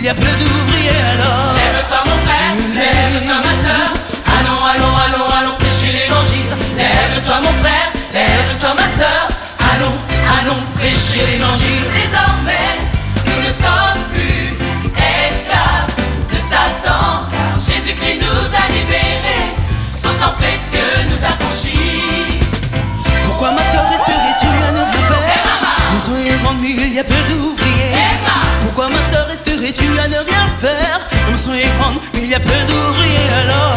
il y a peu d'ouvriers alors. Lève-toi mon frère, lève-toi ma soeur. Allons, allons, allons, allons prêcher l'évangile. Lève-toi mon frère, lève-toi ma soeur. Allons, allons prêcher l'évangile. Désormais, nous ne sommes plus esclaves de Satan. Car Jésus-Christ nous a libérés. Son sang précieux nous a franchis. Pourquoi ma soeur resterais-tu à ne rien faire Eh, maman. Le son est grand, mais il y a peu soeur resterais-tu à ne rien faire? Son est grand, mais il y a peu d'ouvriers alors.